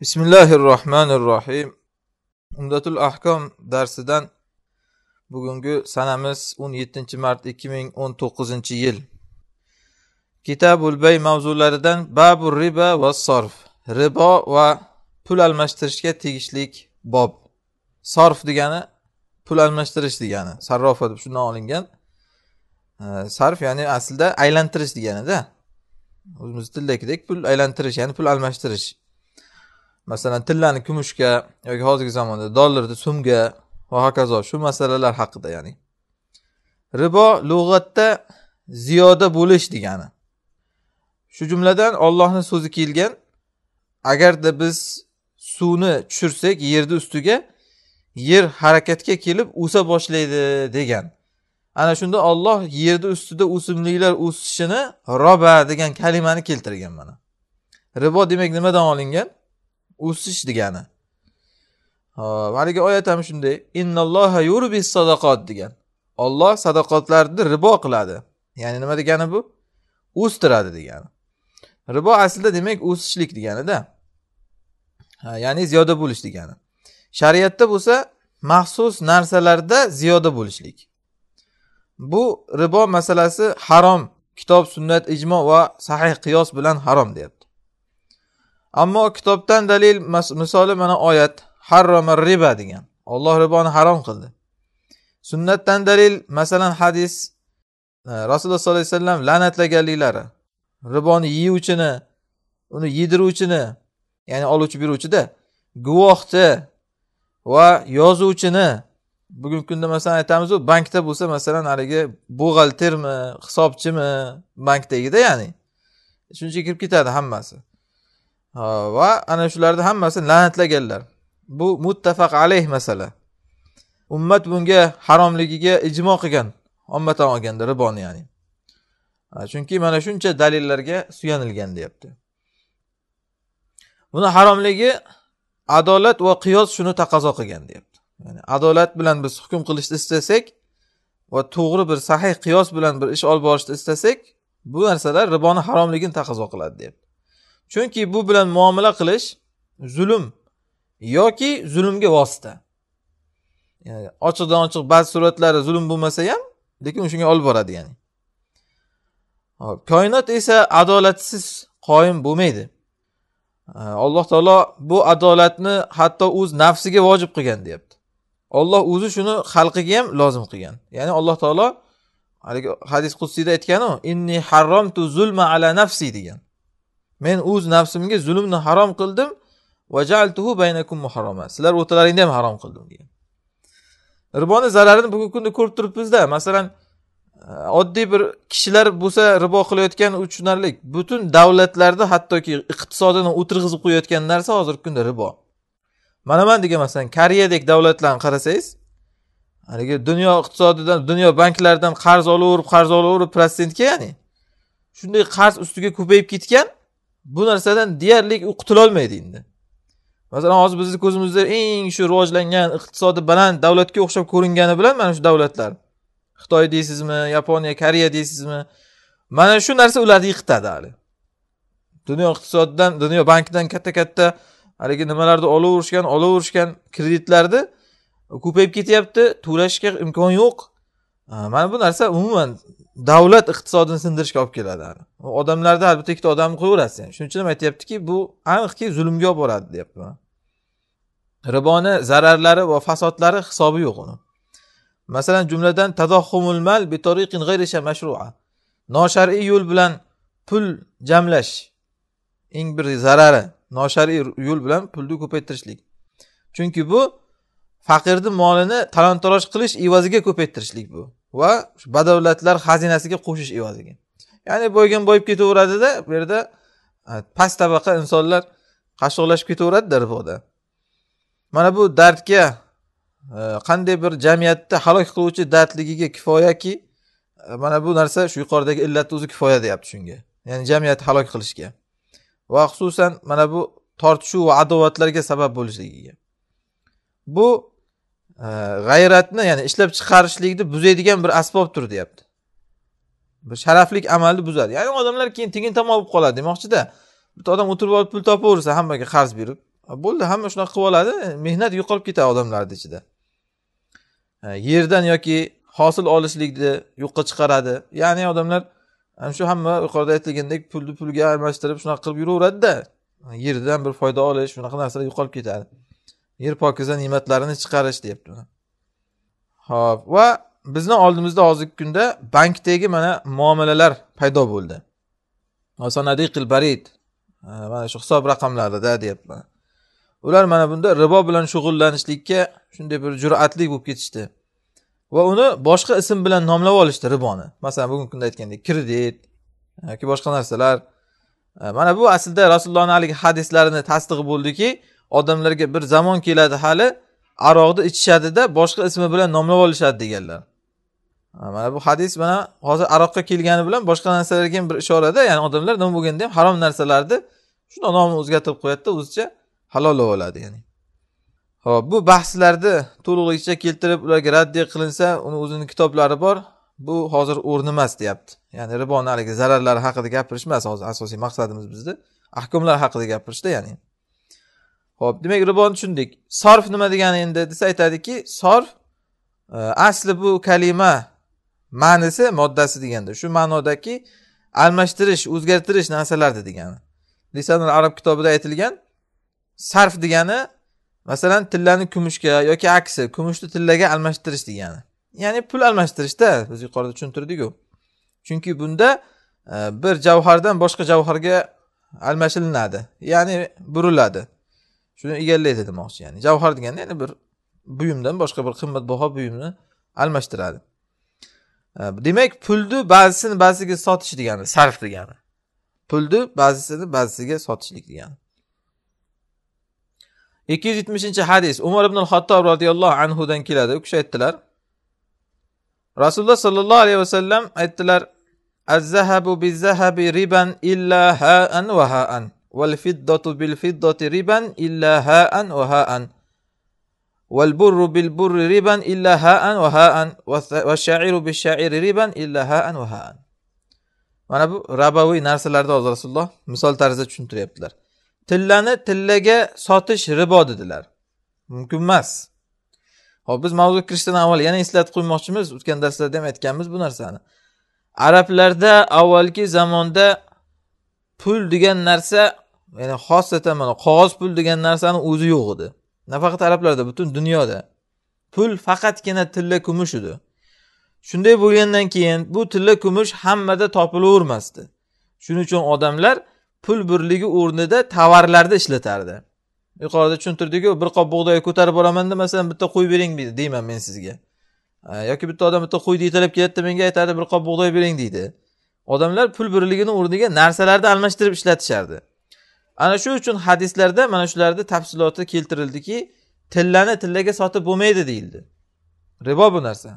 bismillahi rohmanir rohim umdatul ahkom darsidan bugungi sanamiz o'n yettinchi mart ikki ming o'n to'qqizinchi yil. Kitabul bay mavzularidan babu riba va sorf ribo va pul almashtirishga tegishlik bob. Sorf degani pul almashtirish degani. Sarrofa deb shundan olingan. Sarf ya'ni aslida aylantirish deganida. O'zimiz tildagidek pul aylantirish ya'ni pul almashtirish. Masalan tillani kumushga yoki hozirgi zamonda dollarni so'mga va hokazo shu masalalar haqida ya'ni. Ribo lug'atda ziyoda bo'lish degani. Shu jumladan ollohni so'zi kelgan agarda biz suvni tushirsak yerni ustiga yer harakatga kelib o'sa boshlaydi degan. Ana shunda olloh yerni ustida o'simliklar o'sishini roba degan kalimani keltirgan mana. Ribo demak nimadan olingan? O'sish degani. Hop haligi oyat ham shunday. Innalloha yurbi sadaqot degan. Olloh sadaqotlarni ribo qiladi. Ya'ni nima degani bu? O'stiradi degani. Ribo aslida demak o'sishlik deganida. Ya'ni ziyoda bo'lish degani. Shariatda bo'lsa maxsus narsalarda ziyoda bo'lishlik. Bu ribo masalasi harom. Kitob sunnat ijmo va sahih qiyos bilan harom deyapti. Ammo kitobdan dalil misoli mana oyat harrama riba degan. Olloh riboni harom qildi. Sunnatdan dalil masalan hadis e, rasululloh sollallohu alayhi vasallam la'natlaganliklari. Riboni yeyuvchini uni yediruvchini ya'ni oluvchi beruvchida guvohni va yozuvchini. Bugungi kunda masalan aytamizu bankda bo'lsa masalan haligi buxgaltermi hisobchimi bankdagida ya'ni. Shuncha kirib ketadi hammasi. Va ana shularni hammasini la'natlaganlar. Bu muttafaq alayh masala. Ummat bunga haromligiga ijmo qilgan ommatan olganda riboni ya'ni. Chunki mana shuncha dalillarga suyanilgan deyapti. Buni haromligi adolat va qiyos shuni taqozo qilgan deyapti. Ya'ni adolat bilan biz hukm qilishni istasak va to'g'ri bir sahih qiyos bilan bir ish olib borishni istasak bu narsalar riboni haromligini taqozo qiladi deyapti. Chunki bu bilan muomala qilish zulm yoki zulmga vosita. Ya'ni ochiqdan ochiq ba'zi suratlari zulm bo'lmasa ham lekin shunga olib boradi ya'ni. Koinot esa adolatsiz qoyim bo'lmaydi. Alloh taolo bu adolatni hatto o'z nafsiga vojib qilgan deyapti. Olloh o'zi shuni xalqiga ham lozim qilgan. Ya'ni alloh taolo haligi hadis qudsiyda aytganu inni harromtu zulma ala nafsi degan. Men o'z nafsimga zulmni harom qildim. Sizlar o'rtalaringda ham harom qildim degan. Riboni zararini bugungi kunda ko'rib turibmizda. Masalan e, oddiy bir kishilar bo'lsa ribo qilayotgan tushunarli butun davlatlarda hattoki iqtisodini o'tirg'izib qo'yayotgan narsa hozirgi kunda ribo. Mana man degan masalan koreyadek davlatlarni qarasangiz haligi dunyo iqtisodidan dunyo banklaridan qarz olaverib qarz olaverib protsentga ya'ni shunday qarz ustiga ko'payib ketgan bu narsadan deyarli u qutulolmaydi endi. Masalan hozir bizni ko'zimizda eng shu rivojlangan iqtisodi baland davlatga o'xshab ko'ringani bilan mana shu davlatlar. Xitoy deysizmi yaponiya koreya deysizmi? Mana shu narsa ularni yiqitadi hali. Dunyo iqtisodidan dunyo bankidan katta katta haligi nimalarni olaverishgan olaverishgan kreditlarni ko'payib ketyapti. To'lashga imkon yo'q. Mana bu narsa umuman davlat iqtisodini sindirishga olib keladi odamlarda albatta ikkita odamni qo'yaverasiz shuning uchun ham aytyaptiki bu aniqki zulmga olib boradi deyapti. Riboni zararlari va fasodlari hisobi yo'q uni. Masalan jumladan tadohumul mal mashrua. Noshar'iy yo'l bilan pul jamlash eng bir zarari noshar'iy yo'l bilan pulni ko'paytirishlik. Chunki bu faqirni molini talon taroj qilish evaziga ko'paytirishlik bu. Va badavlatlar xazinasiga qo'shish evaziga. Ya'ni boygan boyib ketaveradida bu yerda past tabaqa insonlar qashshoqlashib ketaveradida riboda mana bu dardga qanday bir jamiyatni halok qiluvchi dardligiga kifoyaki mana bu narsa shu yuqoridagi illatni o'zi kifoya deyapti shunga. Ya'ni jamiyatni halok qilishga. Va xususan mana bu tortishuv va adovatlarga sabab bo'lishligiga. Bu g'ayratni ya'ni ishlab chiqarishlikni buzadigan bir asbobdir deyapti. Bir sharaflik amalni buzadi. Ya'ni odamlar keyin tengin tomon bo'lib qoladi demoqchida. Bitta odam o'tirib olib pul topaversa hammaga qarz berib bo'ldi hamma shunaqa qilib oladi mehnat yo'qolib ketadi odamlarni ichida. Yerdan yoki hosil olishlikni yo'qqa chiqaradi. Ya'ni odamlar ana shu hamma yuqorida aytilgandek pulni pulga almashtirib shunaqa qilib yuraveradida. Yerdan bir foyda olish shunaqa narsalar yo'qolib ketadi. Yer pokiza ne'matlarini chiqarish deyapti ho'p va bizni oldimizda hozirgi kunda bankdagi mana muomalalar paydo bo'ldi. Sanadiqil barid. Mana shu hisob raqamlarida deyapti ular mana bunda ribo bilan shug'ullanishlikka shunday bir jur'atli bo'lib ketishdi. Va uni boshqa ism bilan nomlab olishdi riboni. Masalan bugungi kunda aytgandek kredit yoki boshqa narsalar. Mana bu aslida rasulullohni haligi hadislarini tasdig'i bo'ldiki odamlarga bir zamon keladi hali aroqni ichishadida boshqa ismi bilan nomlab olishadi deganlar. Mana bu hadis mana hozir aroqqa kelgani bilan boshqa narsalarga ham bir ishorada ya'ni odamlar nima bo'lganda ham harom narsalarni shundoq nomini o'zgartirib qo'yadida o'zicha halollab oladi ya'ni. Ho'p bu bahslarni to'lig'icha keltirib ularga raddiya qilinsa uni o'zini kitoblari bor. Bu hozir o'rni emas deyapti. Ya'ni riboni haligi zararlari haqida gapirish emas hozir asosiy maqsadimiz bizni ahkomlar haqida gapirishda ya'ni. Ho'p demak riboni tushundik. Sarf nima degani endi? Desa aytadiki sarf e, asli bu kalima ma'nisi moddasi deganda. Shu ma'nodaki almashtirish o'zgartirish narsalarni degani. Lisanul arab kitobida aytilgan sarf degani masalan tillani kumushga yoki aksi kumushni tillaga almashtirish degani. Ya'ni pul almashtirishda biz yuqorida tushuntirdiku. Chunki bunda e, bir javhardan boshqa javharga almashilinadi. Ya'ni buriladi. shuni egallaydi demoqchi ya'ni. Javhar deganda yana bir buyumdan boshqa bir qimmatbaho buyumni almashtiradi. E, demak pulni ba'zisini ba'zisiga sotish degani sarf degani. Pulni ba'zisini ba'zisiga sotishlik degani. Ikki yuz yetmishinchi hadis. Umar ibn xattob roziyallohu anhudan keladi. U kishi aytdilar rasululloh sollallohu alayhi vasallam aytdilar azzahabu bizzahabi riban illa haan va haan. والفضة بالفضة ربا إلا هاء وهاء والبر بالبر ربا إلا هاء وهاء والشعير بالشعير ربا إلا هاء وهاء mana bu rabaviy narsalarni hozir rasululloh misol tarzida tushuntiryaptilar tillani tillaga sotish ribo dedilar mumkin emas hop biz mavzuga kirishdan avval yana eslatib qo'ymoqchimiz o'tgan darslarda ham aytganmiz bu narsani arablarda avvalgi zamonda pul degan narsa ya'ni xosatan mana qog'oz pul degan narsani o'zi yo'q edi. Nafaqat arablarda butun dunyoda pul faqatgina tilla kumush edi. Shunday bo'lgandan keyin bu tilla kumush hammada topilavermasdi. Shuning uchun odamlar pul birligi o'rnida tovarlarni ishlatardi. Yuqorida tushuntirdikku bir qop bug'doy ko'tarib boramanda masalan bitta qo'y bering deyman men sizga. Yoki bitta odam bitta qo'yni yetalab keladida menga aytadi bir qop bug'doy bering deydi. Odamlar pul birligini o'rniga narsalarni almashtirib ishlatishardi. Ana shu uchun hadislarda mana shularni tafsiloti keltirildiki tillani tillaga sotib bo'lmaydi deyildi. Ribo bu narsa.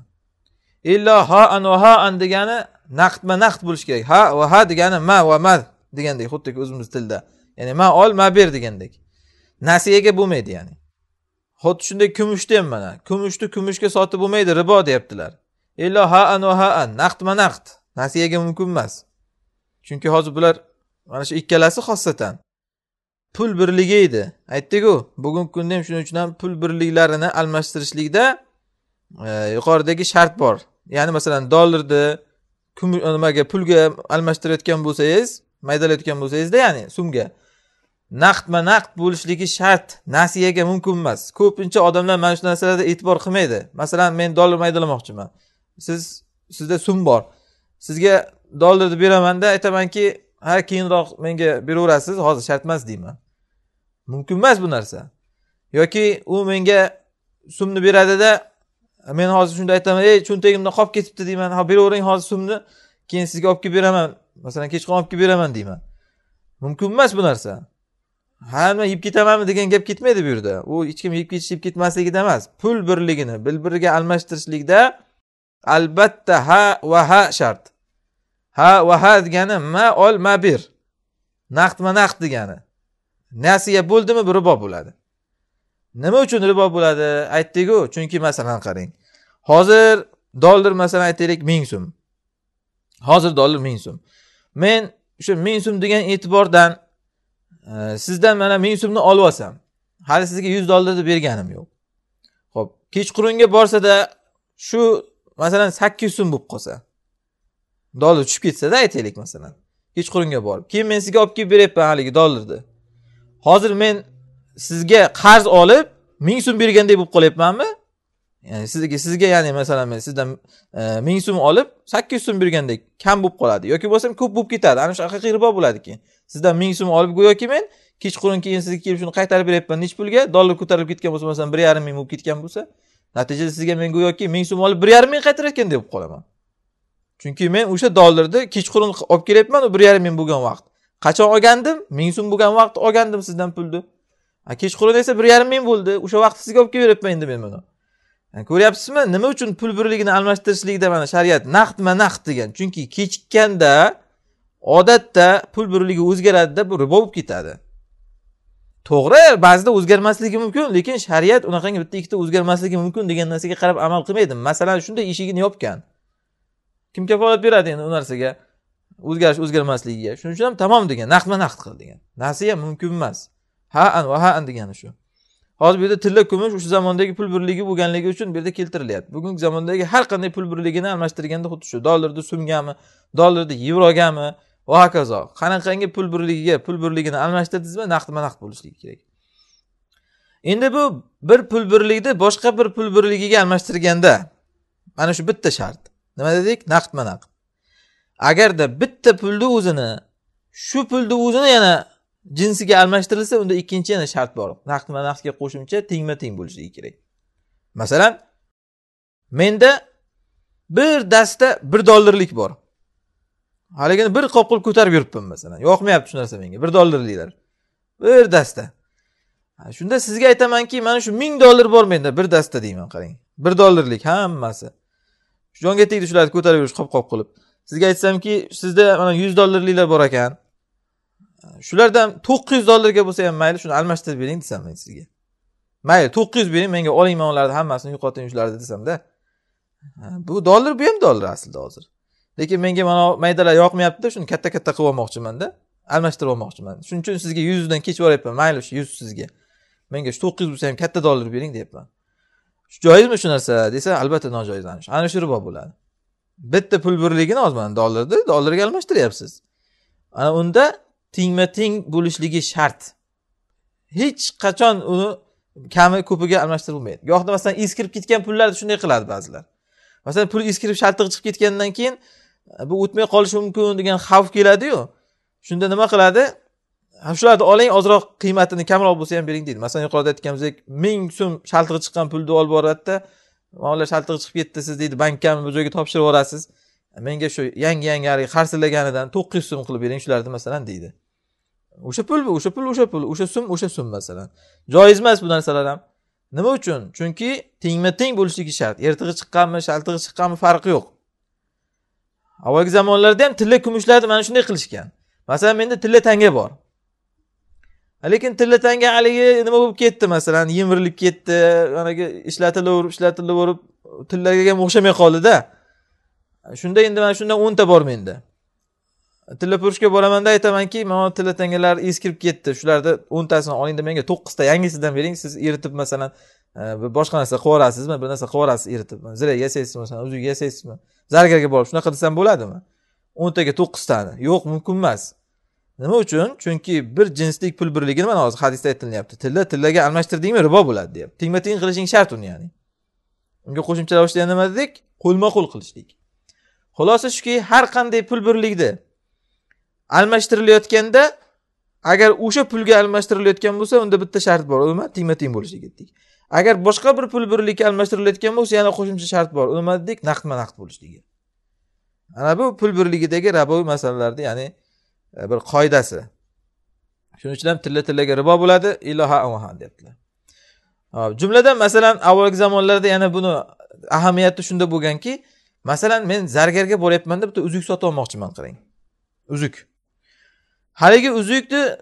Illo ha an va ha an degani naqdma naqd bo'lishi kerak. Ha va ha degani ma va ma degandek xuddiki o'zimiz tilda. Ya'ni ma ol ma ber degandek. Nasiyaga bo'lmaydi ya'ni. Xuddi shunday kumushni ham mana. Kumushni kumushga sotib bo'lmaydi ribo deyaptilar. Illo ha an va ha an naqdma naqd. Nasiyaga mumkin emas. Chunki hozir bular mana shu ikkalasi xossatan. Pul birligi edi. Aytdiku bugungi kunda ham shuning uchun ham pul birliklarini almashtirishlikda e, yuqoridagi shart bor. Ya'ni masalan dollarni nimaga pulga almashtirayotgan bo'lsangiz maydalayotgan bo'lsangizda ya'ni so'mga naqdma naqd bo'lishligi shart nasiyaga mumkin emas. Ko'pincha odamlar mana shu narsalarga e'tibor qilmaydi. Masalan men dollar maydalamoqchiman. Siz sizda so'm bor. Sizga dollarni beramanda aytamanki ha keyinroq menga beraverasiz hozir shart emas deyman. Mumkin emas bu narsa. Yoki u menga sumni beradida men hozir shunda aytaman ey cho'ntagimda qolib ketibdi deyman. Ha beravering hozir sumni keyin sizga olib kelib beraman. Masalan kechqurun olib kelib beraman deyman. Mumkin emas bu narsa. Hamma yeb ketamanmi degan gap ketmaydi bu yerda. U hech kim yeb ketish yeb ketmasligida emas. Pul birligini bir biriga almashtirishlikda albatta ha va ha shart. Ha va ha degani ma ol ma ber naqdma naqd degani. Nasiya bo'ldimi bu ribo bo'ladi. Nima uchun ribo bo'ladi? Aytdikku chunki masalan qarang. Hozir dollar masalan aytaylik ming so'm. Hozir dollar ming so'm. Men o'sha ming so'm degan e'tibordan e, sizdan mana ming so'mni olib olsam hali sizga yuz dollarni berganim yo'q. Ho'p kechqurunga borsada shu masalan sakkiz yuz so'm bo'lib qolsa dollar tushib ketsada aytaylik masalan. Kechqurunga borib. Keyin men sizga olib kelib beryapman haligi dollarni. Hozir men sizga qarz olib ming so'm bergandek bo'lib qolyapmanmi? Ya'ni sizga sizga ya'ni masalan men sizdan e, ming so'm olib sakkiz yuz so'm bergandek kam bo'lib qoladi. Yoki bo'lmasam ko'p bo'lib ketadi. Ana shu haqiqiy ribo bo'ladi keyin. Sizdan ming so'm olib go'yoki men kechqurun keyin sizga kelib shuni qaytarib beryapman nechi pulga? Dollar ko'tarilib ketgan bo'lsa masalan bir yarim ming bo'lib ketgan bo'lsa natijada sizga men go'yoki ming so'm olib bir yarim ming qaytarayotgandek bo'lib qolaman. Chunki men o'sha dollarni kechqurun olib kelyapman u bir yarim ming bo'lgan vaqt. Qachon olgandim? Ming so'm bo'lgan vaqt olgandim sizdan pulni. Kechqurun esa bir yarim ming bo'ldi. O'sha vaqt sizga olib kelib beryapman endi men buni. Ko'ryapsizmi? Nima uchun pul birligini almashtirishlikda mana shariat naqdma naqd degan. Chunki kechikkanda odatda pul birligi o'zgaradida bu ribo bo'lib ketadi. To'g'ri ba'zida o'zgarmasligi mumkin lekin shariat unaqangi bitta ikkita o'zgarmasligi mumkin degan narsaga qarab amal qilmaydi. Masalan shunday eshigini yopgan. Kim kafolat beradi endi u narsaga? O'zgarish o'zgarmasligiga. Shuning uchun ham tamom degan naqdma naqd qil degan. Nasiya mumkin emas. Ha an va ha an degani shu. Hozir bu yerda tilla kumush o'sha zamondagi pul birligi bo'lganligi uchun bu yerda keltirilyapti. Bugungi zamondagi har qanday pul birligini almashtirganda xuddi shu dollarni so'mgami dollarni yevrogami va hokazo. Qanaqangi pul birligiga pul birligini almashtirdingizmi naqdma naqd bo'lishligi kerak. Endi bu bir pul birlikni boshqa bir pul birligiga almashtirganda mana shu bitta shart. Nima dedik? Naqdma naqd. Agarda bitta pulni o'zini shu pulni o'zini yana jinsiga almashtirilsa unda ikkinchi yana shart bor. Naqdma naqdga qo'shimcha tengma teng bo'lishligi kerak. Masalan menda bir dasta bir dollarlik bor. Haligini bir qopqul ko'tarib yuribman masalan. Yoqmayapti shu narsa menga. Bir dollarliklar. Bir dasta. Shunda sizga aytamanki mana shu ming dollar bor menda. Bir dasta deyman qarang. Bir dollarlik hammasi. Jonga tegdi shularni ko'tarib yurish qop qop qilib. Sizga aytsamki sizda mana yuz dollarliklar bor ekan. Shulardan to'qqiz yuz dollarga bo'lsa ham mayli shuni almashtirib bering desam men sizga. Mayli to'qqiz yuz bering menga oling man ularni hammasini yo'qoting shularni desamda bu dollar bu ham dollar aslida hozir. Lekin menga mana maydalar yoqmayapti shuni katta katta qilib olmoqchimanda almashtirib olmoqchiman. Shuning uchun sizga yuzdan kechib yuboryapman mayli shu yuz sizga. Menga shu to'qqiz yuz bo'lsa ham katta dollar bering deyapman. Joizmi shu narsa? Desa albatta nojoiz ana shu ana shu ribo bo'ladi. Bitta pul birligini hozir mana dollarni dollarga almashtiryapsiz. Ana unda tengma teng bo'lishligi shart. Hech qachon uni kami ko'piga almashtirib bo'lmaydi gohida masalan eskirib ketgan pullarni shunday qiladi ba'zilar. Masalan pul eskirib shaltig'i chiqib ketgandan keyin bu o'tmay qolishi mumkin degan xavf keladiyu. Shunda nima qiladi? Ham shularni oling ozroq qiymatini kamroq bo'lsa ham bering deydi. Masalan yuqorida aytganimizdek ming so'm shaltig'i chiqqan pulni olib boradida mana shaltig'i chiqib ketdi siz deydi bankkami bir joyga topshirib yuborasiz. Menga shu yangi yangi haligi qarsillaganidan to'qqiz yuz so'm qilib bering shularni masalan deydi. O'sha pul bu o'sha pul o'sha pul o'sha so'm o'sha so'm masalan. Joiz emas bu narsalar ham. Nima uchun? Chunki tengma teng bo'lishligi shart. Ertig'i chiqqanmi shaltig'i chiqqanmi farqi yo'q. Avvalgi zamonlarda ham tilla kumushlarni mana shunday qilishgan. Masalan menda tilla tanga bor. Lekin tilla tanga haligi nima bo'lib ketdi masalan? Yemirilib ketdi managi ishlatilaverib ishlatilaverib tillaga ham o'xshamay qoldida. Shunda endi mana shundan o'nta bor menda. Tilla purishga boramanda aytamanki mana tilla tangalar eskirib ketdi. Shularni o'ntasini olingda menga to'qqizta yangisidan bering. Siz eritib masalan e, boshqa narsa qilib yuborasizmi bir narsa qilib yuborasiz eritib zirak yasaysizmi masalan uzuk yasaysizmi? Zargarga borib shunaqa desam bo'ladimi? O'ntaga to'qqiztani. Yo'q mumkin emas. Nima uchun? Chunki bir jinslik pul birligini mana hozir hadisda aytilyapti tilla tillaga almashtirdingmi? Ribo bo'ladi deyapti. Tengma teng qilishing shart uni ya'ni. Unga qo'shimcha ravishda yana nima dedik? Qo'lma qo'l qilishlik. Xulosa shuki har qanday pul birligida almashtirilayotganda agar o'sha pulga almashtirilayotgan bo'lsa unda bitta shart bor. U nima tengma teng bo'lishligi dedik agar boshqa bir pul birlikka almashtirilayotgan bo'lsa yana qo'shimcha shart bor. U nima dedik? Naqdma naqd bo'lishligi ana bu pul birligidagi raboviy masalalarni ya'ni E, bir qoidasi. Shuning uchun ham tilla tillaga ribo bo'ladi. Iloha avaha deyaptilar hop jumladan masalan avvalgi zamonlarda yana buni ahamiyati shunda bo'lganki masalan men zargarga boryapman deb bitta uzuk sotib olmoqchiman qarang. Uzuk. Haligi uzukni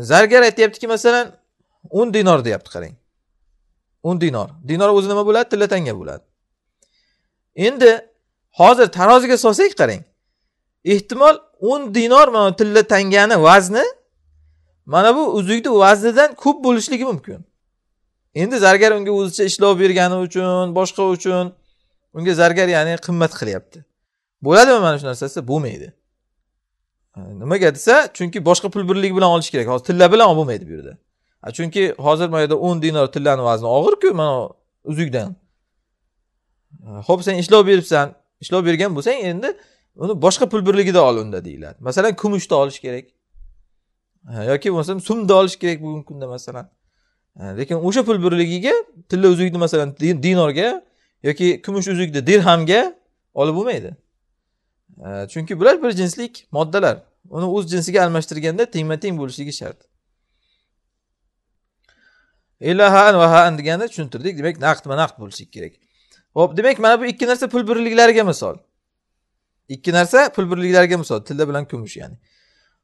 zargar aytyaptiki masalan o'n dinor deyapti qarang. O'n dinor. Dinor o'zi nima bo'ladi? Tilla tanga bo'ladi. Endi hozir taroziga solsak qarang. Ehtimol o'n dinor mana tilla tangani vazni mana bu uzukni vaznidan ko'p bo'lishligi mumkin. Endi zargar unga o'zicha ishlov bergani uchun boshqa uchun unga zargar ya'ni qimmat qilyapti. Bo'ladimi mana shu narsasi? Bo'lmaydi. Nimaga desa chunki boshqa pul birligi bilan olish kerak. Hozir tilla bilan bo'lmaydi bu yerda. Chunki hozir mana yerda o'n dinor tillani vazni og'irku mana uzukdan. Ho'p sen ishlov beribsan. Ishlov bergan bo'lsang endi uni boshqa pul birligida ol unda deyiladi. Masalan kumushni olish kerak. Yoki bo'lmasam sumni olish kerak bugungi kunda masalan. Lekin o'sha pul birligiga tilla uzukni masalan dinorga yoki kumush uzukni dirhamga olib bo'lmaydi. Chunki bular bir jinslik moddalar. Uni o'z jinsiga almashtirganda tengma teng bo'lishligi shart. Ilahan va haan deganda tushuntirdik. Demak naqdma naqd bo'lishi kerak. Ho'p demak mana bu ikki narsa pul birliklariga misol. Ikki narsa pul birliklariga misol tilla bilan kumush ya'ni.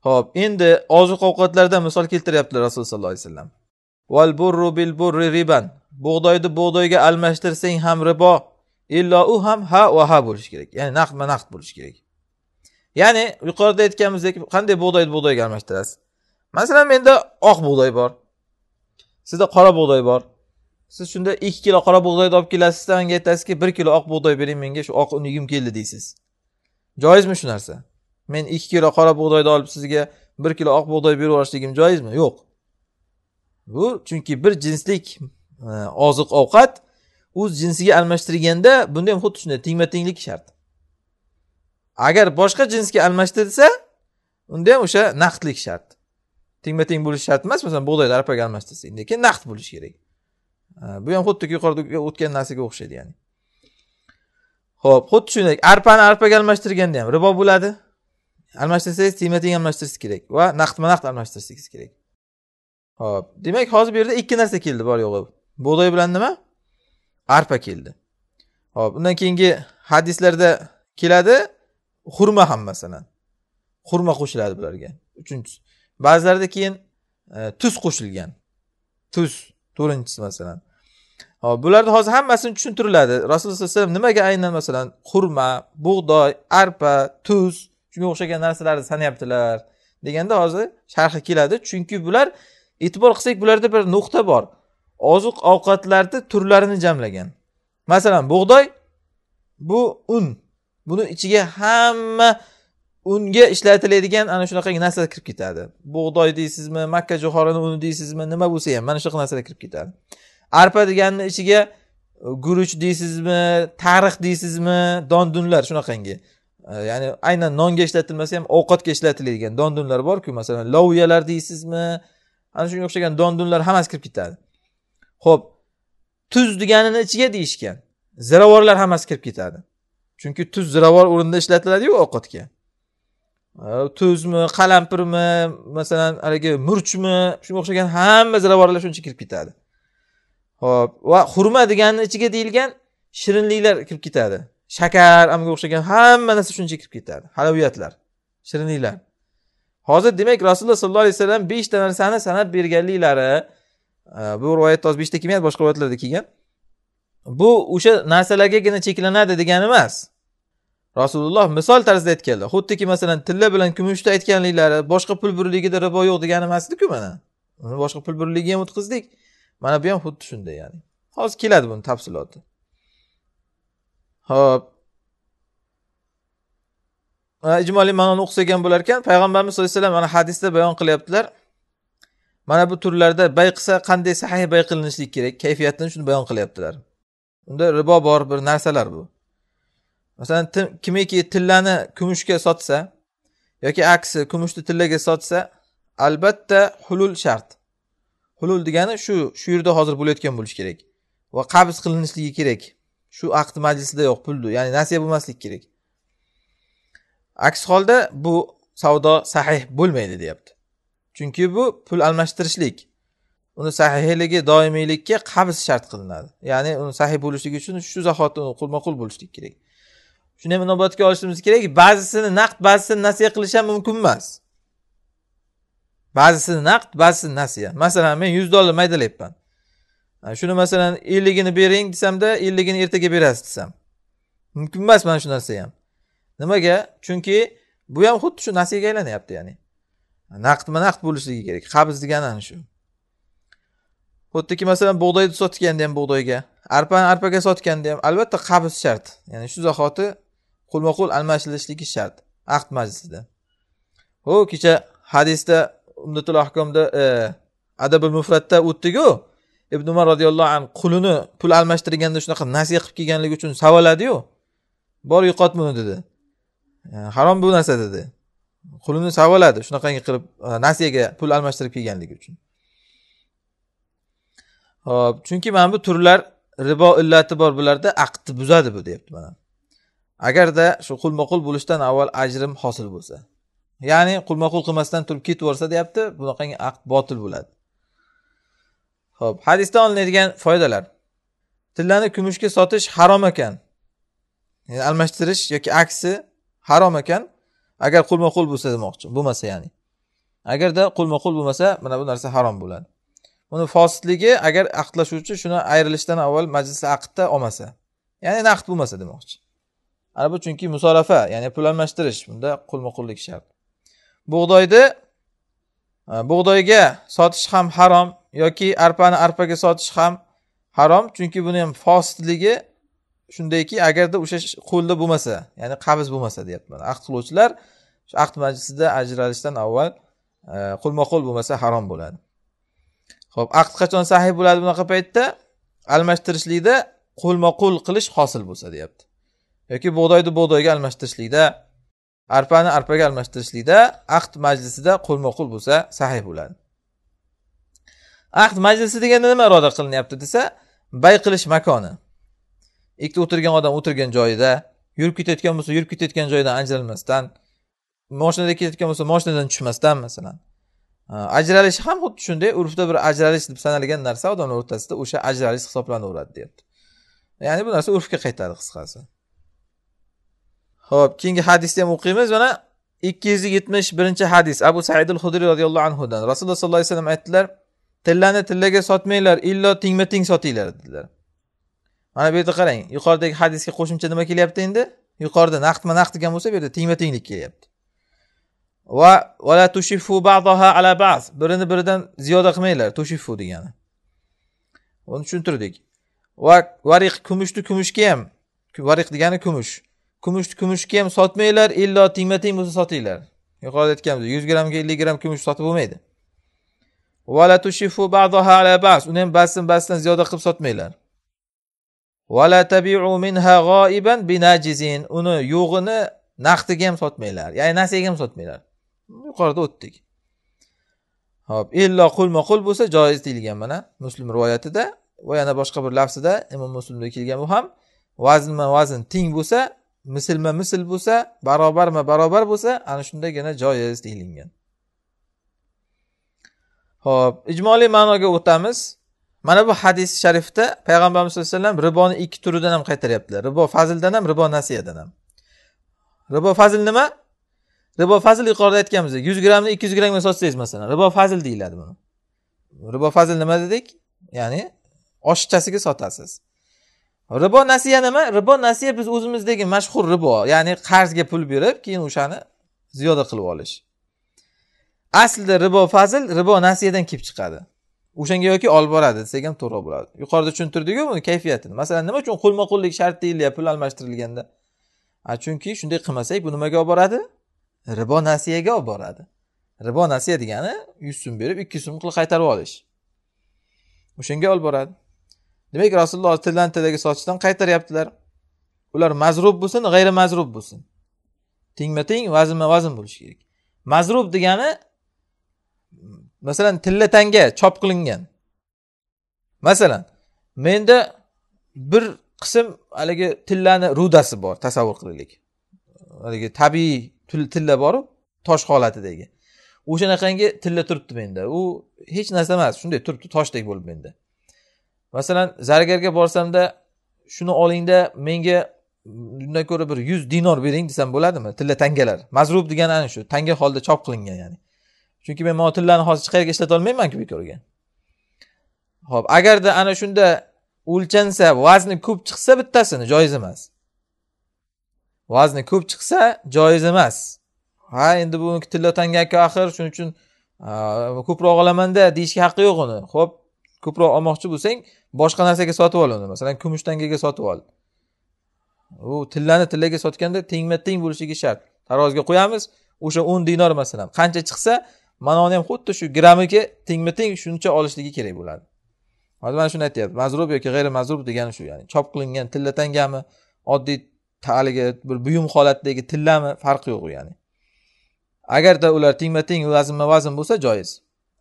Ho'p endi oziq ovqatlardan misol keltiryaptilar rasululloh sollallohu alayhi vasallam. Val burru bil burri riban. Bug'doyni bug'doyga almashtirsang ham ribo. Illo u ham ha va ha bo'lishi kerak. Ya'ni naqdma naqd bo'lishi kerak. Ya'ni yuqorida aytganimizdek qanday bug'doyni bug'doyga almashtirasiz? Masalan menda oq bug'doy bor. Sizda qora bug'doy bor. Siz shunda ikki kilo qora bug'doyni olib kelasizda menga aytasizki bir kilo oq bug'doy bering menga shu oq unigim keldi deysiz. Joizmi shu narsa? Men ikki kilo qora bug'doyni olib sizga bir kilo oq bug'doy berib yuborishligim joizmi? Yo'q. Bu chunki bir jinslik e, oziq ovqat o'z jinsiga almashtirganda bunda ham xuddi shunday tengma tenglik shart. Agar boshqa jinsga almashtirsa unda ham o'sha naqdlik shart. Tengma teng bo'lishi shart emas masalan bug'doyni arpaga almashtirsang lekin naqd bo'lishi kerak. E, bu ham xuddiki yuqorida o'tgan narsaga o'xshaydi ya'ni. Ho'p xuddi shunday. Arpani arpaga almashtirganda ham ribo bo'ladi. Almashtirsangiz tengma teng almashtirishingiz kerak va naqdma naqd almashtirishingiz kerak. Ho'p demak hozir bu yerda ikki narsa keldi bor yo'g'i. Bug'doy bilan nima? Arpa keldi. Ho'p undan keyingi hadislarda keladi xurma ham masalan. Xurma qo'shiladi bularga. Uchinchisi. Ba'zilarida keyin e, tuz qo'shilgan. Tuz to'rtinchisi masalan. Hop bularni hozir hammasini tushuntiriladi. Rasululloh sallallohu alayhi vasallam nimaga aynan masalan xurma bug'doy arpa tuz shunga o'xshagan narsalarni sanayaptilar deganda hozir sharhi keladi. Chunki bular e'tibor qilsak bularda bir nuqta bor. Oziq ovqatlarni turlarini jamlagan. Masalan bug'doy bu un. Buni ichiga hamma unga ishlatiladigan ana shunaqa narsalar kirib ketadi. Bug'doy deysizmi makka jo'xorini uni deysizmi nima bo'lsa ham mana shunaqa narsalar kirib ketadi. Arpa deganni ichiga e, guruch deysizmi tarix deysizmi dondunlar shunaqangi. E, ya'ni aynan nonga ishlatilmasa ham ovqatga ishlatiladigan dondunlar borku masalan loviyalar deysizmi? Ana shunga o'xshagan dondunlar hammasi kirib ketadi. Ho'p tuz deganini ichiga deyishgan ziravorlar hammasi kirib ketadi. Chunki tuz ziravor o'rnida ishlatiladiyu ovqatga. E, tuzmi qalampirmi masalan haligi murchmi shunga o'xshagan hamma ziravorlar shuncha kirib ketadi. Ho'p va xurma deganni ichiga deyilgan shirinliklar kirib ketadi. Shakar amga o'xshagan hamma narsa shuncha kirib ketadi. Haloviyatlar shirinliklar. Hozir demak rasululloh sollallohu alayhi vasallam beshta narsani sanab berganliklari e, bu rivoyatda hozir beshta kelmayapti boshqa rivoyatlarda kelgan. Bu o'sha narsalargagina cheklanadi degani emas. Rasululloh misol tarzida aytganlar xuddiki masalan tilla bilan kumushda aytganliklari boshqa pul birligida ribo yo'q degani emasdiku mana. Uni boshqa pul birligiga ham o'tkazdik mana bu ham xuddi shunday ya'ni. Hozir keladi buni tafsiloti. Ho'p. Ijmoliy ma'noni o'qisak ham bo'lar ekan payg'ambarimiz sallallohu alayhi vasallam mana hadisda bayon qilyaptilar. Mana bu turlarda bay qilsa qanday sahih bay qilinishlik kerak kayfiyatini shuni bayon qilyaptilar. Unda ribo bor bir narsalar bu. Masalan kimiki tillani kumushga sotsa yoki aksi kumushni tillaga sotsa albatta hulul shart. Hulul degani shu shu yerda hozir bo'layotgan bo'lishi kerak. Va qabz qilinishligi kerak. Shu aqd majlisida yo'q pulni ya'ni nasiya bo'lmasligi kerak. Aks holda bu savdo sahih bo'lmaydi deyapti. Chunki bu pul almashtirishlik. Uni sahihligi doimiylikka qabz shart qilinadi. Ya'ni uni sahih bo'lishligi uchun shu zahoti qo'lma qo'l bo'lishlik kerak. Shuni ham inobatga olishimiz kerak ba'zisini naqd ba'zisini nasiya qilish ham mumkin emas. Ba'zisi naqd ba'zisi nasiya. Masalan men yuz dollar maydalayapman shuni masalan elligini bering desamda elligini ertaga berasiz desam. Mumkin emas mana shu narsa ham. Nimaga? Chunki bu ham xuddi shu nasiyaga aylanyapti ya'ni. Naqdma naqd bo'lishligi kerak. Qabz degani ana shu. Xuddiki masalan bug'doyni sotganda ham bug'doyga. Arpani arpaga sotganda ham. Albatta qabz shart. Ya'ni shu zahoti qo'lma qo'l almashilishligi shart. Aqd majlisida. Ho kecha hadisda umdatul ahkomda e, adabul mufratda o'tdiku ibn umar roziyallohu anhu qulini pul almashtirganda shunaqa nasiya qilib kelganligi uchun savaladiyu bor yo'qot buni dedi e, harom bu narsa dedi. Qulini savoladi shunaqangi qilib e, nasiyaga pul almashtirib kelganligi uchun. Hop chunki mana bu turlar ribo illati bor bularda aqdni buzadi bu deyapti mana. Agarda shu qulma qul bo'lishdan avval ajrim hosil bo'lsa. Ya'ni qulma qul qilmasdan turib ketib yuborsa deyapti bunaqangi aqd botil bo'ladi. Ho'p hadisdan olinadigan foydalar. Tillani kumushga sotish harom ekan. Ya'ni almashtirish yoki aksi harom ekan. Agar qo'lma qo'l bo'lsa demoqchi bo'lmasa ya'ni. Agarda qo'lma qo'l bo'lmasa mana bu narsa harom bo'ladi. Uni fosidligi agar aqdlashuvchi shuni ayrilishdan avval majlisda aqdda olmasa ya'ni naqd bo'lmasa demoqchi. Ana bu chunki musorafa ya'ni pul almashtirish bunda qo'lma qo'llik shart. Bug'doyni e, bug'doyga sotish ham harom yoki arpani arpaga sotish ham harom. Chunki buni ham fosidligi shundayki agarda o'sha qo'lda bo'lmasa ya'ni qabz bo'lmasa deyapman. Ahd qiluvchilar ahd majlisida ajralishdan avval e, qo'lma qo'l bo'lmasa harom bo'ladi. Ho'p aqd qachon sahiy bo'ladi bunaqa paytda? Almashtirishlikda qo'lma qo'l qilish hosil bo'lsa deyapti. Yoki bug'doyni bug'doyga almashtirishlikda arpani arpaga almashtirishlikda ahd majlisida qo'lma qo'l bo'lsa sahih bo'ladi. Ahd majlisi deganda nima iroda qilinyapti desa bay qilish makoni. Ikkita o'tirgan odam o'tirgan joyida yurib ketayotgan bo'lsa yurib ketayotgan joyidan ajralmasdan moshinada ketayotgan bo'lsa moshinadan tushmasdan masalan. Ajralish ham xuddi shunday urfda bir ajralish deb sanalgan narsa odamlar o'rtasida o'sha ajralish hisoblanaveradi deyapti. Ya'ni bu narsa urfga qaytadi qisqasi. Ho'p keyingi hadisni ham o'qiymiz. Mana ikki yuz yetmish birinchi hadis. Abu said al hudriy roziyallohu anhudan. Rasululloh sollallohu alayhi vasallam aytdilar tillani tillaga sotmanglar illo tengma teng sotinglar dedilar. Mana bu yerda qarang yuqoridagi hadisga qo'shimcha nima kelyapti endi? Yuqorida naqdma naqd degan bo'lsa bu yerda tengma tenglik kelyapti. Va vala tushifu ba'daha ala ba'z birini biridan ziyoda qilmanglar tushifu degani. Uni tushuntirdik. Va variq kumushni kumushga ham variq degani kumush. Kumushni kumushga ham sotmanglar illo tengma teng bo'lsa sotinglar. Yuqorida aytganimizdek yuz grammga ellik gramm kumush sotib bo'lmaydi. Vala tushifu ba'daha ala ba'z uni ham ba'zidan ba'zidan ziyoda qilib sotmanglar. Vala tabiu minha g'oiban binajizin. Uni yo'g'ini naqdiga ham sotmanglar ya'ni narsaga ham sotmanglar. Yuqorida o'tdik. Ho'p illo qo'lma qo'l bo'lsa joiz deyilgan mana muslim rivoyatida va yana boshqa bir lafzida imom muslimda kelgan bu ham vaznma vazn teng bo'lsa mislma misl bo'lsa barobarma barobar bo'lsa ana shundagina joiz deyilgan. Ho'p ijmoliy ma'noga o'tamiz. Mana bu hadis sharifda payg'ambarimiz sallallohu alayhi vasallam riboni ikki turidan ham qaytaryaptilar. Ribo fazldan ham ribo nasiyadan ham. Ribo fazl nima? Ribo fazl yuqorida aytganmiz yuz grammni ikki yuz grammga sotsangiz masalan ribo fazl deyiladi buni. Ribo fazl nima dedik? Ya'ni oshiqchasiga sotasiz. Ribo nasiya nima? Ribo nasiya biz o'zimizdagi mashhur ribo ya'ni qarzga pul berib keyin o'shani ziyoda qilib olish. Aslida ribo fazl ribo nasiyadan kelib chiqadi. O'shanga yoki olib boradi desak ham to'g'ri bo'ladi. Yuqorida tushuntirdiku buni kayfiyatini. Masalan nima uchun qo'lma qo'llik shart deyilyapti pul almashtirilganda? Chunki shunday qilmasak bu nimaga olib boradi? Ribo nasiyaga olib boradi. Ribo nasiya degani yuz so'm berib ikki so'm qilib qaytarib olish. O'shanga olib boradi. Demak rasululloh tildan tillaga sotishdan qaytaryaptilar. Ular mazrub bo'lsin g'ayri mazrub bo'lsin. Tengma teng vaznma vazn bo'lishi kerak. Mazrub degani masalan tilla tanga chop qilingan. Masalan menda bir qism haligi tillani rudasi bor tasavvur qilaylik haligi tabiiy tilla boru tosh holatidagi. O'shanaqangi tilla turibdi menda. U hech narsa emas shunday turibdi toshdek bo'lib menda. Masalan zargarga borsamda shuni olingda menga undan ko'ra bir yuz dinor bering desam bo'ladimi? Tilla tangalar. Mazrub degani ana shu tanga holda chop qilingan ya'ni. Chunki men mana tillani hozir hech qayerga ishlatolmaymanku bekorga ho'p agarda ana shunda o'lchansa vazni ko'p chiqsa bittasini joiz emas. Vazni ko'p chiqsa joiz emas. Ha endi bu tilla tangaku axir shuning uchun ko'proq olamanda deyishga haqqi yo'q uni. Ho'p ko'proq olmoqchi bo'lsang boshqa narsaga sotib ol uni. Masalan kumush tangaga sotib ol. U tillani tillaga sotganda tengma teng bo'lishligi shart. Taroziga qo'yamiz o'sha o'n dinor masalan. Qancha chiqsa manoni ham xuddi shu grammiga tengma teng shuncha olishligi kerak bo'ladi. Hozir mana shuni aytyapti. Mazrub yoki g'ayri mazrub degani shu ya'ni chop qilingan tilla tangami oddiy haligi bir buyum holatdagi tillami farqi yo'q u ya'ni. Agarda ular tengma teng vaznma vazn bo'lsa joiz.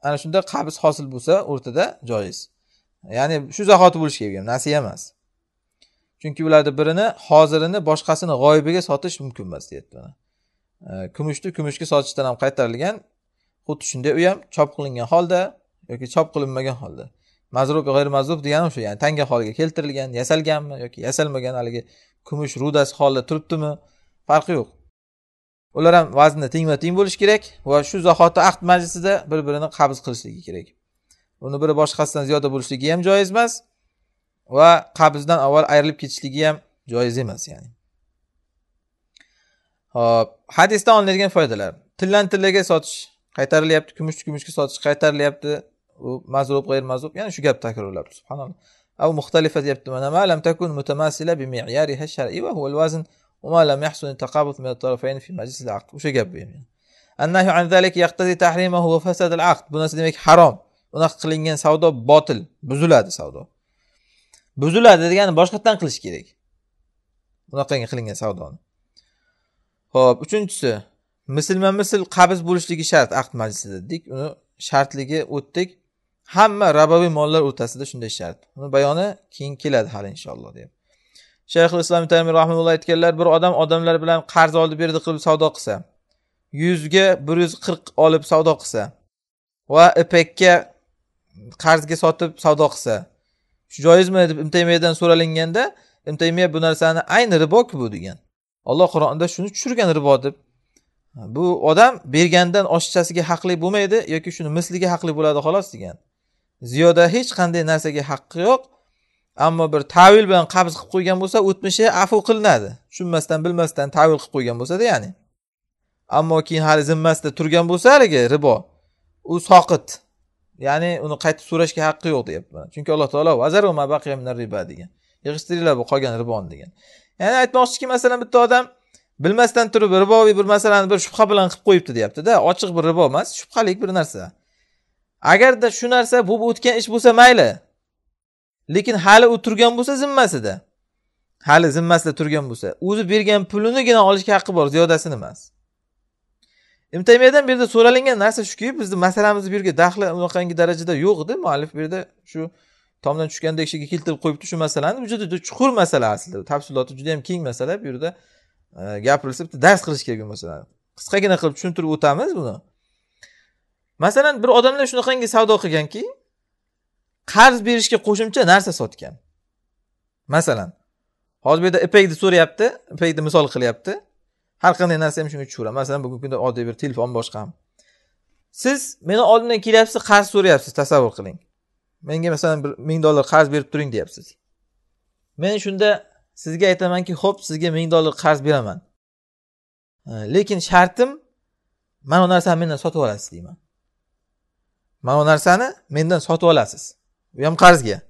Ana shunda qabz hosil bo'lsa o'rtada joiz. Ya'ni shu zahoti bo'lishi kerak nasiya emas. Chunki ularni birini hozirini boshqasini g'oyibiga sotish mumkin emas deyapti kumushni kumushga sotishdan ham qaytarilgan xuddi shunday u ham chop qilingan holda yoki chop qilinmagan holda. Mazrub g'ayr mazrub degani shu ya'ni tanga holiga keltirilgan yasalganmi yoki yasalmagan haligi kumush rudasi holida turibdimi? Farqi yo'q. ular ham vazni tengma teng bo'lishi kerak va shu zahoti aqd majlisida bir birini qabz qilishligi kerak uni biri boshqasidan ziyoda bo'lishligi ham joiz emas va qabzdan avval ayrilib ketishligi ham joiz emas ya'ni hop hadisdan olinadigan foydalar tillani tillaga sotish qaytarilyapti kumushni kumushga sotish qaytarilyapti u mazrub g'ayr mazrub yana shu gap takrorlabdi subhanalloh أو مختلفة يبدو ما لم تكن متماثلة بمعيارها الشرعي وهو الوزن وما لم يحصل التقابض من الطرفين في مجلس العقد وش gap يعني النهي عن ذلك يقتضي تحريمه وفساد العقد bu narsa demak harom unaqa qilingan savdo botil buziladi savdo buziladi degani boshqatdan qilish kerak bunaqangi qilingan savdoni ho'p uchinchisi mislma misl qabz bo'lishligi shart aqd majlisida dedik uni shartligi o'tdik hamma raboviy mollar o'rtasida shunday shart uni bayoni keyin keladi hali inshaalloh deb shayxul islom rahimulloh aytganlar bir odam odamlar bilan qarz oldi berdi qilib savdo qilsa yuzga bir yuz qirq olib savdo qilsa va ipakka qarzga sotib savdo qilsa. Shu joizmi? deb imtaymiyadan so'ralinganda imtaymiya bu narsani ayni riboku bu degan. Alloh qur'onda shuni tushirgan ribo deb. Bu odam bergandan oshiqchasiga haqli bo'lmaydi yoki shuni misliga haqli bo'ladi xolos degan. Ziyoda hech qanday narsaga haqqi yo'q. Ammo bir tavil bilan qabz qilib qo'ygan bo'lsa o'tmishi afu qilinadi. Tushunmasdan bilmasdan tavil qilib qo'ygan bo'lsada ya'ni. Ammo keyin hali zimmasida turgan bo'lsa haligi ribo. U soqit. Ya'ni uni qaytib so'rashga haqqi yo'q deyapman. Chunki alloh taolo riba degan. Yig'ishtiringlar bu qolgan riboni degan. Ya'ni aytmoqchiki masalan bitta odam bilmasdan turib riboviy bir masalani bir shubha bilan qilib qo'yibdi deyaptida ochiq bir ribo emas shubhalik bir narsa. Agarda shu narsa bo'lib o'tgan ish bo'lsa mayli lekin hali u turgan bo'lsa zimmasida. Hali zimmasida turgan bo'lsa. O'zi bergan pulinigina olishga haqqi bor ziyodasini emas. Imtaymiyadan bu yerda so'ralingan narsa shuki bizni masalamiz bu yerga daxli unaqangi darajada yo'q edi muallif bu yerda shu tomdan tushgandek kishiga keltirib qo'yibdi shu masalani. Bu juda chuqur masala aslida. Tafsiloti juda yam keng masala. Bu yerda e, gapirilsa bitta dars qilish kerak bu masalani. Qisqagina qilib tushuntirib o'tamiz buni. Masalan bir odamlar shunaqangi savdo qilganki qarz berishga qo'shimcha narsa sotgan. Masalan hozir bu yerda ipakni so'rayapti ipakni misol qilyapti. Har qanday narsa ham shunga tushaveradi masalan bugungi kunda oddiy bir telefon boshqa ham. Siz meni oldimdan kelyapsiz qarz so'rayapsiz tasavvur qiling. Menga masalan bir ming dollar qarz berib turing deyapsiz. Men shunda sizga aytamanki ho'p sizga ming dollar qarz beraman. Lekin shartim mana bu narsani mendan sotib olasiz deyman. Mana bu narsani mendan sotib olasiz. U ham qarzga.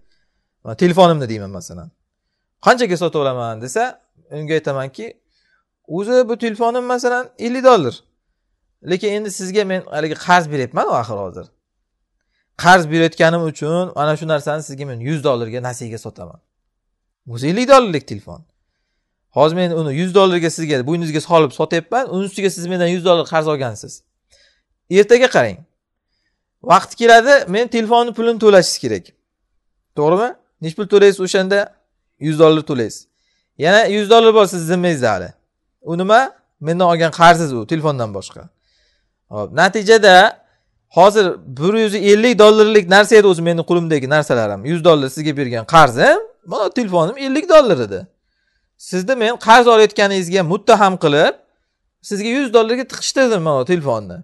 Telefonimni deyman masalan. Qanchaga sotib olaman desa unga aytamanki o'zi bu telefonim masalan ellik dollar. Lekin endi sizga men haligi qarz beryapmanu axir hozir. Qarz berayotganim uchun mana shu narsani sizga men yuz dollarga nasiyaga sotaman. O'zi ellik dollarlik telefon. Hozir men uni yuz dollarga sizga bo'yningizga solib sotyapman uni ustiga siz mendan yuz dollar qarz olgansiz. Ertaga qarang. Vaqti keladi men telefonni pulini to'lashingiz kerak. To'g'rimi? Nechi pul to'laysiz o'shanda? Yuz dollar to'laysiz. Yana yuz dollar bor sizni zimmangizda hali. U nima? Mendan olgan qarziz u telefondan boshqa. Hop natijada hozir bir yuz ellik dollarlik narsa edi o'zi meni qo'limdagi narsalarim. Yuz dollar sizga bergan qarzim mana telefonim ellik dollar edi. Sizni men qarz olayotganingizga muttaham qilib sizga yuz dollarga tiqishtirdim mana telefonni.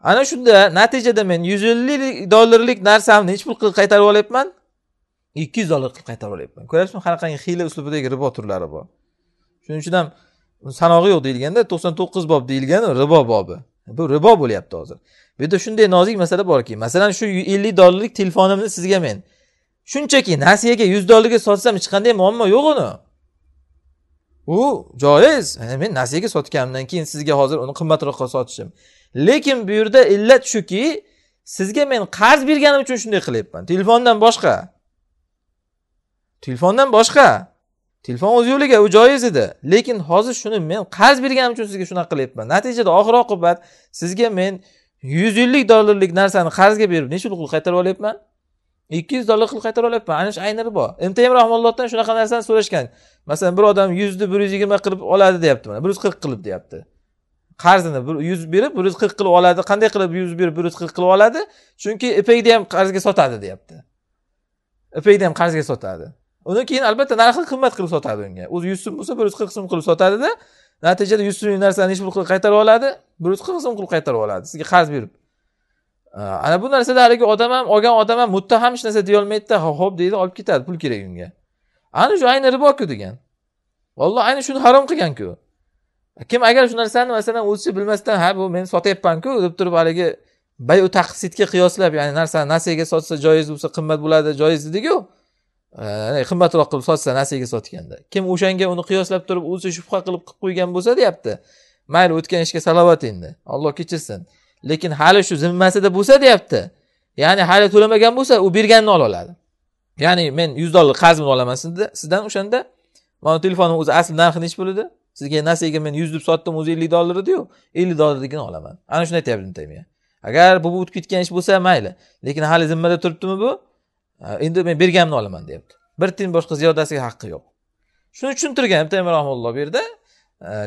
Ana shunda natijada men yuz ellik dollarlik narsamni nechi pul qilib qaytarib olyapman. Ikki yuz dollar qilib qaytarib olyapman. Ko'ryapsizmi qanaqangi hiyla uslubidagi ribo turlari bor. Shuning uchun ham sanog'i yo'q deyilganda to'qson to'qqiz bob deyilgan ribo bobi. Bu ribo bo'lyapti hozir. Bu yerda shunday nozik masala borki masalan shu ellik dollarlik telefonimni sizga men shunchaki nasiyaga yuz dollarga sotsam hech qanday muammo yo'q uni. U joiz. Men nasiyaga sotganimdan keyin sizga hozir uni qimmatroqqa sotishim. Lekin bu yerda illat shuki sizga men qarz berganim uchun shunday qilyapman. Telefondan boshqa. Telefondan boshqa. Telefon o'z yo'liga u joiz edi. Lekin hozir shuni men qarz berganim uchun sizga shunaqa qilyapman. Natijada oxir oqibat sizga men yuz ellik dollarlik narsani qarzga berib necha pul qaytarib olyapman? Ikki yuz dollar qilib qaytarib olyapman. Ana shu ayni ribo mtm rahmallohdan shunaqa narsani so'rashgan. Masalan bir odam yuzni bir yuz yigirma qilib oladi deyapti mana. Bir yuz qirq qilib deyapti. Qarzini bir yuz berib bir yuz qirq qilib oladi. Qanday qilib yuz berib bir yuz qirq qilib oladi? Chunki ipakni ham qarzga sotadi deyapti. Ipakni ham qarzga sotadi. Undan keyin albatta narxini qimmat qilib sotadi unga. O'zi yuz so'm bo'lsa bir yuz qirq so'm qilib sotadida natijada yuz so'mlik narsani nechi pul qilib qaytarib oladi bir yuz qirq so'm qilib qaytarib oladi sizga qarz berib. Ana bu narsada haligi odam ham olgan odam ham muttaham hech narsa deyolmaydida ho'p deydi olib ketadi pul kerak unga. Ana shu ayni riboku degan. Olloh ayni shuni harom qilganku. Kim agar shu narsani masalan o'zi bilmasdan ha bu men sotyapmanku deb turib haligi bayu taqsidga qiyoslab ya'ni narsani nasiyaga sotsa joiz bo'lsa qimmat bo'ladi joiz dediku e, qimmatroq qilib sotsa nasiyaga sotganda. Kim o'shanga uni qiyoslab turib o'zi shubha qilib qilib qo'ygan bo'lsa deyapti mayli o'tgan ishga salovat endi alloh kechirsin. Lekin hali shu zimmasida bo'lsa deyapti ya'ni hali to'lamagan bo'lsa u berganini ola oladi. Ya'ni men yuz dollar qarzimni olaman sizdan o'shanda mana telefonni o'zi asli narxi nechi bo'ladi? Sizga narsaga men yuz deb sotdim o'zi ellik dollar ediyu ellik dollarligini olaman. Ana shuni aytyapti ibn taymiya agar bu o'tib ketgan ish bo'lsa mayli lekin hali zimmada turibdimi bu? Endi men berganimni olaman deyapti. Bir tiyin boshqa ziyodasiga haqqi yo'q. Shuni tushuntirgan ibn taymiya bu yerda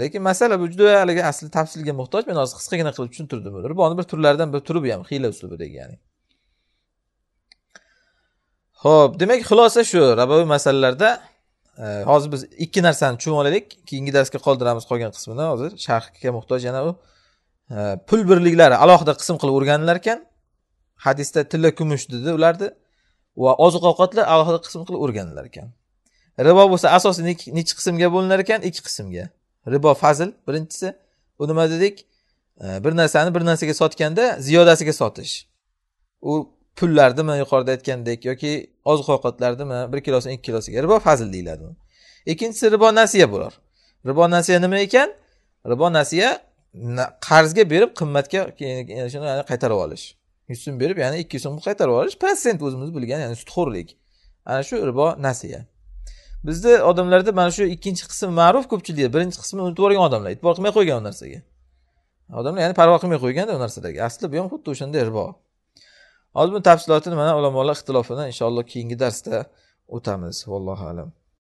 lekin masala bu juda haligi asli tafsilga muhtoj men hozir qisqagina qilib tushuntirdim riboni bir turlaridan bir turi bu ham hiyla uslubidagi ya'ni. Ho'p demak xulosa shu rabaviy masalalarda hozir biz ikki narsani tushunib oladik. Keyingi darsga qoldiramiz qolgan qismini. Hozir sharhga muhtoj yana u e, pul birliklari alohida qism qilib o'rganilar ekan. Hadisda tilla kumush dedi ularni va oziq ovqatlar alohida qism qilib o'rganilar ekan. Ribo bo'lsa asosiy nechi qismga bo'linar ekan? Ikki qismga. Ribo fazl birinchisi. U nima dedik? E, bir narsani bir narsaga sotganda ziyodasiga sotish. U pullardimi yuqorida aytgandek yoki oziq ovqatlardimi? Bir kilosi ikki kilosiga. Ribo fazil deyiladi. Ikkinchisi ribo nasiya bo'lar ribo nasiya nima ekan? Ribo nasiya qarzga berib qimmatga keyin shuni qaytarib olish. Yuz so'm berib ya'ni ikki yuz so'm qaytarib olish. Protsent o'zimiz bilgan ya'ni sudxo'rlik ana shu ribo nasiya. Bizni odamlarda mana shu ikkinchi qism ma'ruf ko'pchilik birinchi qismini unutib yuborgan odamlar e'tibor qilmay qo'ygan u narsaga. Odamlar ya'ni parvo qilmay qo'yganda u narsalarga asli bu ham xuddi o'shanday ribo. Hozir buni tafsilotini mana ulamolar ixtilofini inshaalloh keyingi darsda o'tamiz. Vallohu alam.